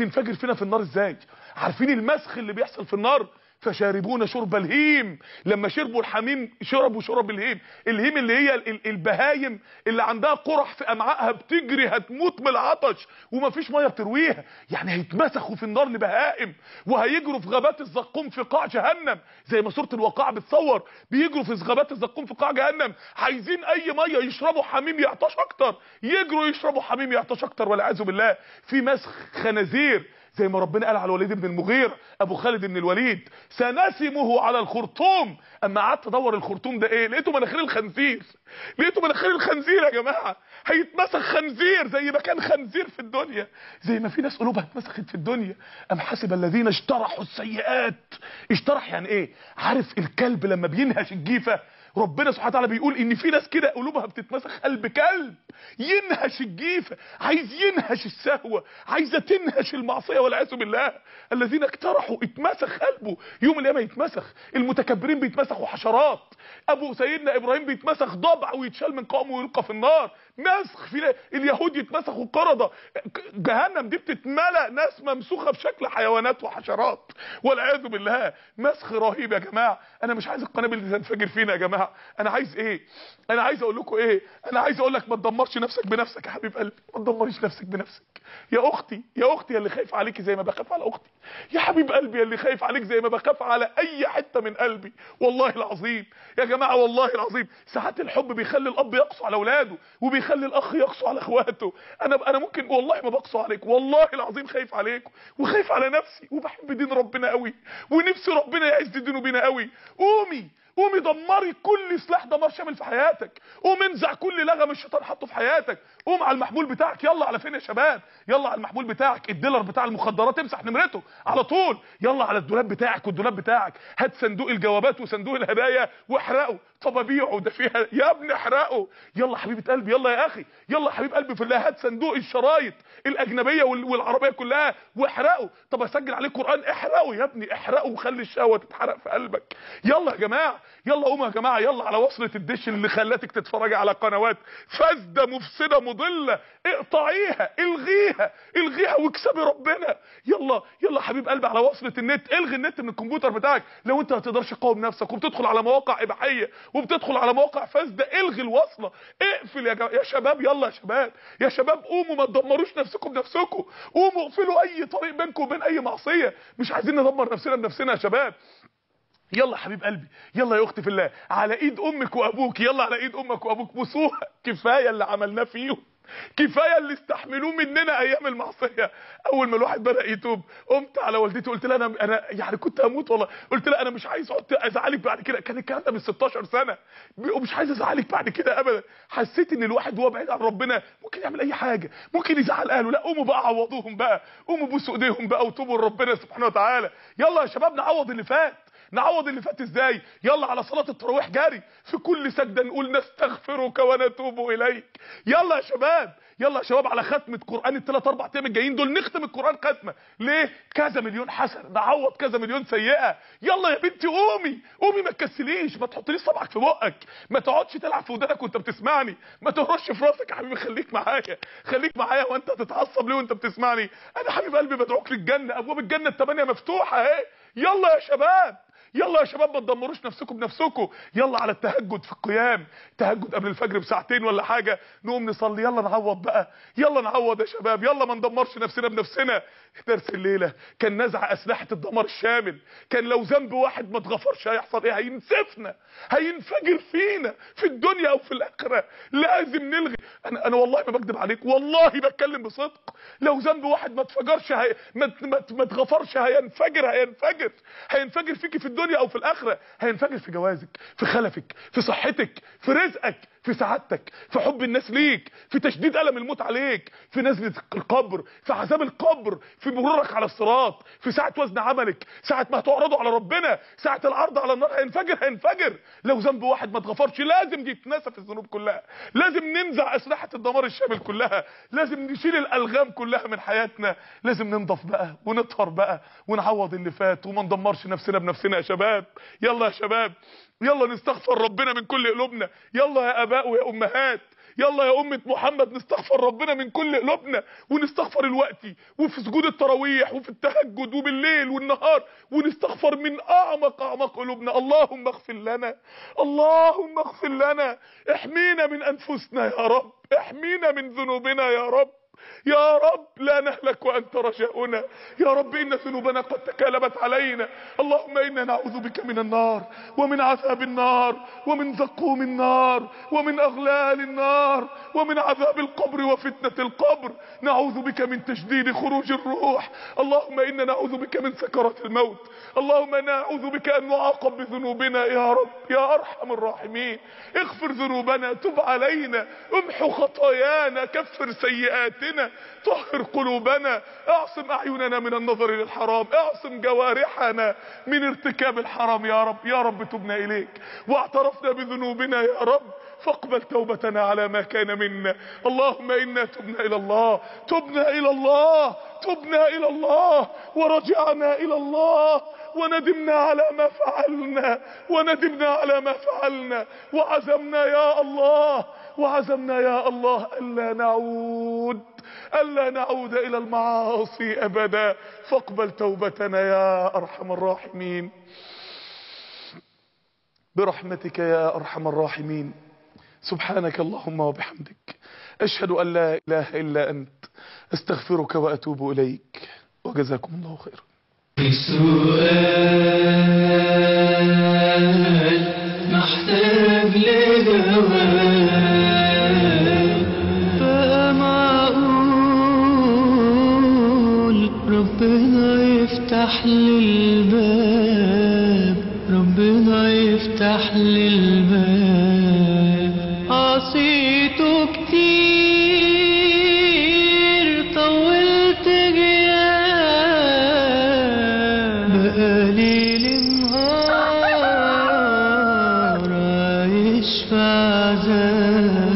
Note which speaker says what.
Speaker 1: تنفجر فينا في النار إزاي؟ عارفين المسخ اللي بيحصل في النار؟ فشاربون شرب الهيم. لما شربوا الحميم شربوا شرب الهيم. الهيم اللي هي ال- البهايم اللي عندها قرح في أمعائها بتجري هتموت من العطش ومفيش مية بترويها. يعني هيتمسخوا في النار لبهائم وهيجروا في غابات الزقوم في قاع جهنم. زي ما سورة الواقعه بتصور بيجروا في غابات الزقوم في قاع جهنم. عايزين أي مية يشربوا حميم يعطش أكتر. يجروا يشربوا حميم يعطش أكتر والعياذ بالله. في مسخ خنازير زي ما ربنا قال على الوليد بن المغيرة أبو خالد بن الوليد سنسمه على الخرطوم. أما قعدت أدور الخرطوم ده إيه؟ لقيته مناخير الخنزير. لقيته مناخير الخنزير يا جماعة. هيتمسخ خنزير زي ما كان خنزير في الدنيا. زي ما في ناس قلوبها اتمسخت في الدنيا. أم حسب الذين اجترحوا السيئات. اجترح يعني إيه؟ عارف الكلب لما بينهش الجيفة ربنا سبحانه وتعالى بيقول إن في ناس كده قلوبها بتتمسخ قلب كلب ينهش الجيفه عايز ينهش السهوة عايزة تنهش المعصية والعياذ بالله. الذين اقترحوا اتمسخ قلبه يوم القيامة يتمسخ. المتكبرين بيتمسخوا حشرات. أبو سيدنا إبراهيم بيتمسخ ضبع ويتشال من قومه ويلقى في النار. مسخ في اليهود يتمسخوا قرده جهنم دي بتتملى ناس ممسوخة بشكل حيوانات وحشرات. والعياذ بالله. مسخ رهيب يا جماعة. أنا مش عايز القنابل دي تنفجر فينا يا جماعة. أنا عايز إيه؟ أنا عايز أقول لكم إيه؟ أنا عايز أقول لك ما تدمرش نفسك بنفسك يا حبيب قلبي. ما تدمريش نفسك بنفسك. يا أختي يا أختي اللي خايف عليكي زي ما بخاف على أختي. يا حبيب قلبي اللي خايف عليك زي ما بخاف على أي حتة من قلبي. والله العظيم. يا جماعة والله العظيم. ساعات الحب بيخلي الأب يقسو على أولاده وبيخلي الأخ يقسو على إخواته. أنا أنا ممكن والله ما بقسو عليك. والله العظيم خايف عليكم وخايف على نفسي. وبحب دين ربنا قوي ونفسي ربنا يعز دينه بينا قوي قومي قومي دمري كل سلاح دمار شامل في حياتك. قوم انزع كل لغم الشيطان حطه في حياتك. قوم على المحمول بتاعك. يلا على فين يا شباب؟ يلا على المحمول بتاعك. الديلر بتاع المخدرات امسح نمرته. على طول. يلا على الدولاب بتاعك والدولاب بتاعك. هات صندوق الجوابات وصندوق الهدايا واحرقه. طب ابيعه ده فيها يا ابني احرقه يلا حبيبة قلبي يلا يا أخي يلا حبيب قلبي في الله هات صندوق الشرايط الأجنبية وال- والعربية كلها واحرقه. طب أسجل عليه قرآن احرقه يا ابني احرقه وخلي الشهوة تتحرق في قلبك. يلا يا جماعة يلا قوموا يا جماعة يلا على وصلة الدش اللي خلاتك تتفرجي على قنوات فاسدة مفسدة مضلة. اقطعيها الغيها الغيها واكسبي ربنا. يلا يلا حبيب قلبي على وصلة النت. الغي النت من الكمبيوتر بتاعك. لو انت ما تقدرش تقاوم نفسك وبتدخل على مواقع إباحية وبتدخل على مواقع فاسده إلغي الوصلة. اقفل يا يا شباب يلا يا شباب. يا شباب قوموا ما تدمروش نفسكم بنفسكم. قوموا اقفلوا أي طريق بينكم وبين أي معصية. مش عايزين ندمر نفسنا بنفسنا يا شباب. يلا حبيب قلبي يلا يا أختي في الله. على إيد أمك وأبوك. يلا على إيد أمك وأبوك. بوسوها كفاية اللي عملناه فيهم. كفاية اللي استحملوه مننا أيام المعصية. أول ما الواحد بدأ يتوب قمت على والدتي قلت لها أنا أنا يعني كنت هموت والله. قلت لها أنا مش عايز أقعد أزعلك بعد كده. كان الكلام ده من 16 سنة. ومش عايز أزعلك بعد كده ابدا. حسيت إن الواحد وهو بعيد عن ربنا ممكن يعمل أي حاجة. ممكن يزعل أهله. لا قوموا بقى عوضوهم بقى. قوموا بوسوا إيديهم بقى وتوبوا لربنا سبحانه وتعالى. يلا يا شباب نعوض اللي فات. نعوض اللي فات إزاي؟ يلا على صلاة التراويح جري في كل سجدة نقول نستغفرك ونتوب إليك. يلا يا شباب يلا يا شباب على ختمه قران الثلاث أربع أيام الجايين دول نختم القرآن ختمة. ليه؟ كذا مليون حسنه نعوض كذا مليون سيئة. يلا يا بنتي قومي قومي ما تكسليش ما تحطليش صبعك في بقك. ما تقعدش تلعب في ودانك وانت بتسمعني. ما تهرش في راسك يا حبيبي خليك معايا. خليك معايا وانت تتعصب ليه وانت بتسمعني؟ أنا حبيب قلبي بدعوك للجنة أبواب الجنة الثمانيه مفتوحة أهي. يلا يا شباب. يلا يا شباب ما تدمروش نفسكم بنفسكم. يلا على التهجد في القيام. تهجد قبل الفجر بساعتين ولا حاجة. نقوم نصلي. يلا نعوض بقى. يلا نعوض يا شباب. يلا ما ندمرش نفسنا بنفسنا. درس الليلة. كان نزع أسلحة الدمار الشامل. كان لو ذنب واحد ما اتغفرش هيحصل إيه؟ هينسفنا. هينفجر فينا. في الدنيا أو في الآخرة. لازم نلغي. أنا أنا والله ما بكذب عليك. والله بتكلم بصدق. لو ذنب واحد ما اتفجرش هي... ما ما اتغفرش هينفجر هينفجر. هينفجر فيكي في الدنيا أو في الآخرة. هينفجر في جوازك في خلفك في صحتك في رزقك في سعادتك في حب الناس ليك في تشديد ألم الموت عليك في نزلة القبر في عذاب القبر في مرورك على الصراط في ساعة وزن عملك ساعة ما هتعرضوا على ربنا ساعة العرض على النار هينفجر هينفجر. لو ذنب واحد ما اتغفرش لازم يتنسف الذنوب كلها. لازم ننزع أسلحة الدمار الشامل كلها. لازم نشيل الألغام كلها من حياتنا. لازم ننضف بقى ونطهر بقى ونعوض اللي فات وما ندمرش نفسنا بنفسنا يا شباب. يلا يا شباب. يلا نستغفر ربنا من كل قلوبنا. يلا يا أباء ويا أمهات. يلا يا أمة محمد نستغفر ربنا من كل قلوبنا ونستغفر الوقت وفي سجود التراويح وفي التهجد وبالليل والنهار ونستغفر من أعمق أعمق قلوبنا. اللهم اغفر لنا. اللهم اغفر لنا. احمينا من أنفسنا يا رب. احمينا من ذنوبنا يا رب. يا رب لا نهلك وأنت رجاؤنا. يا رب إن ذنوبنا قد تكالبت علينا. اللهم إنا نعوذ بك من النار ومن عذاب النار ومن زقوم النار ومن أغلال النار ومن عذاب القبر وفتنة القبر. نعوذ بك من تشديد خروج الروح. اللهم إنا نعوذ بك من سكرات الموت. اللهم نعوذ بك أن نعاقب بذنوبنا يا رب يا أرحم الراحمين. اغفر ذنوبنا تب علينا. امحو خطايانا كفر سيئاتنا. طهر قلوبنا اعصم أعيننا من النظر للحرام اعصم جوارحنا من ارتكاب الحرام يا رب يا رب تبنا إليك. واعترفنا بذنوبنا يا رب فاقبل توبتنا على ما كان منا. اللهم إنا تبنا إلى الله تبنا إلى الله تبنا إلى الله ورجعنا إلى الله وندمنا على ما فعلنا وندمنا على ما فعلنا. وعزمنا يا الله وعزمنا يا الله ألا نعود. ألا نعود إلى المعاصي أبدا. فاقبل توبتنا يا أرحم الراحمين. برحمتك يا أرحم الراحمين. سبحانك اللهم وبحمدك. أشهد أن لا إله إلا أنت. أستغفرك وأتوب إليك. وجزاكم الله خيرا.
Speaker 2: عايش